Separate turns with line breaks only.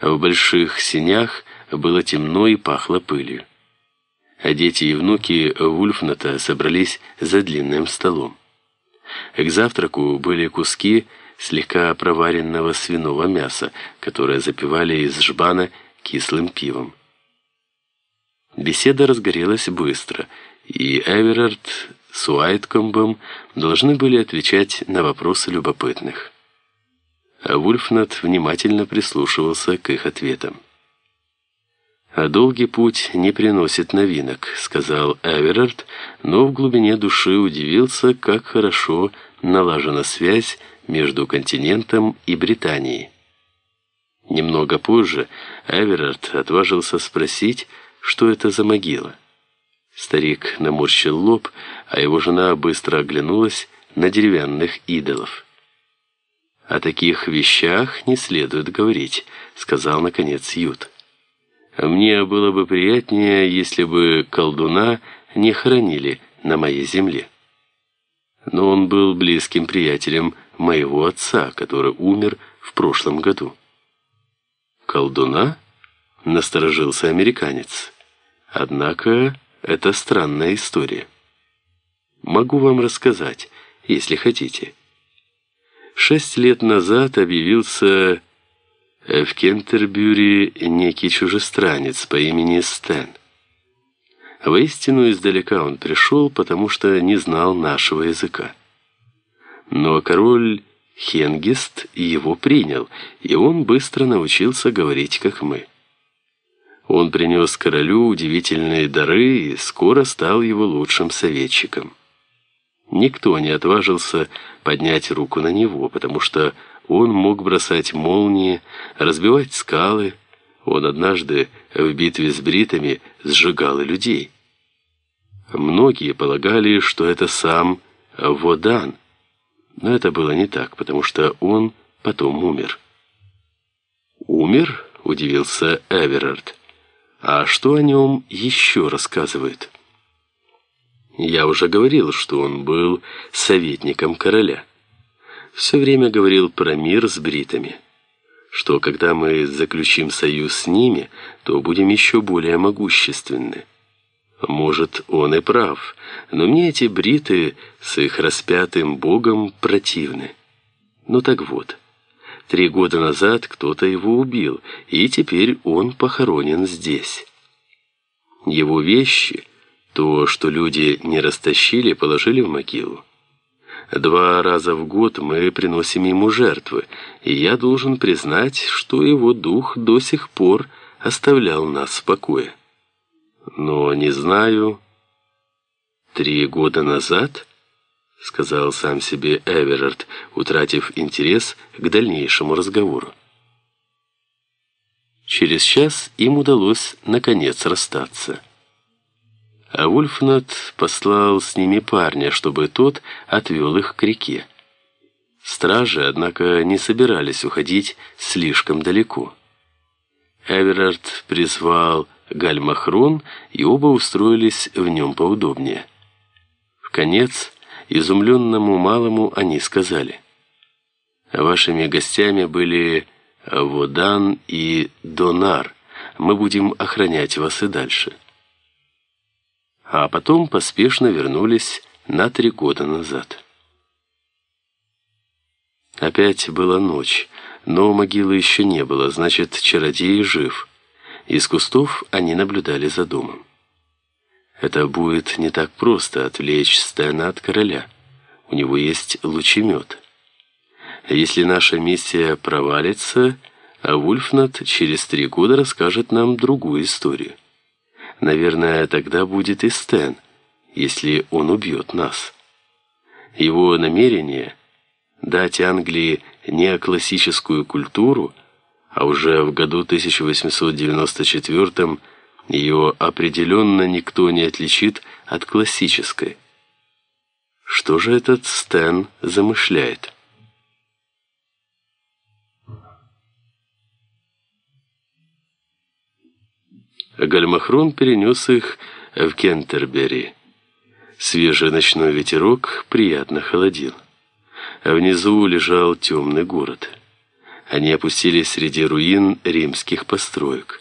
В больших синях было темно и пахло пылью. А дети и внуки Вульфната собрались за длинным столом. К завтраку были куски слегка проваренного свиного мяса, которое запивали из жбана кислым пивом. Беседа разгорелась быстро, и Эверард с Уайткомбом должны были отвечать на вопросы любопытных. А Вульфнат внимательно прислушивался к их ответам. «А долгий путь не приносит новинок», — сказал Эверард, но в глубине души удивился, как хорошо налажена связь между континентом и Британией. Немного позже Эверард отважился спросить, что это за могила. Старик наморщил лоб, а его жена быстро оглянулась на деревянных идолов. «О таких вещах не следует говорить», — сказал, наконец, Ют. «Мне было бы приятнее, если бы колдуна не хоронили на моей земле». Но он был близким приятелем моего отца, который умер в прошлом году. «Колдуна?» — насторожился американец. «Однако это странная история. Могу вам рассказать, если хотите». Шесть лет назад объявился в Кентербюри некий чужестранец по имени Стэн. Воистину издалека он пришел, потому что не знал нашего языка. Но король Хенгист его принял, и он быстро научился говорить, как мы. Он принес королю удивительные дары и скоро стал его лучшим советчиком. Никто не отважился поднять руку на него, потому что он мог бросать молнии, разбивать скалы. Он однажды в битве с бритами сжигал людей. Многие полагали, что это сам Водан, но это было не так, потому что он потом умер. «Умер?» – удивился Эверард. «А что о нем еще рассказывают?» Я уже говорил, что он был советником короля. Все время говорил про мир с бритами. Что когда мы заключим союз с ними, то будем еще более могущественны. Может, он и прав, но мне эти бриты с их распятым богом противны. Ну так вот, три года назад кто-то его убил, и теперь он похоронен здесь. Его вещи то, что люди не растащили, положили в могилу. Два раза в год мы приносим ему жертвы, и я должен признать, что его дух до сих пор оставлял нас в покое. Но не знаю... Три года назад, сказал сам себе Эверард, утратив интерес к дальнейшему разговору. Через час им удалось наконец расстаться. А Вульфнат послал с ними парня, чтобы тот отвел их к реке. Стражи, однако, не собирались уходить слишком далеко. Эверард призвал гальмахрон, и оба устроились в нем поудобнее. В конец, изумленному малому они сказали, «Вашими гостями были Водан и Донар. Мы будем охранять вас и дальше» а потом поспешно вернулись на три года назад. Опять была ночь, но могилы еще не было, значит, чародей жив. Из кустов они наблюдали за домом. Это будет не так просто отвлечь Стэна от короля. У него есть лучемет. Если наша миссия провалится, а Вульфнат через три года расскажет нам другую историю. Наверное, тогда будет и Стэн, если он убьет нас. Его намерение – дать Англии неоклассическую культуру, а уже в году 1894 ее определенно никто не отличит от классической. Что же этот Стэн замышляет? Гальмахрон перенес их в Кентербери. Свежий ночной ветерок приятно холодил. А внизу лежал темный город. Они опустились среди руин римских построек.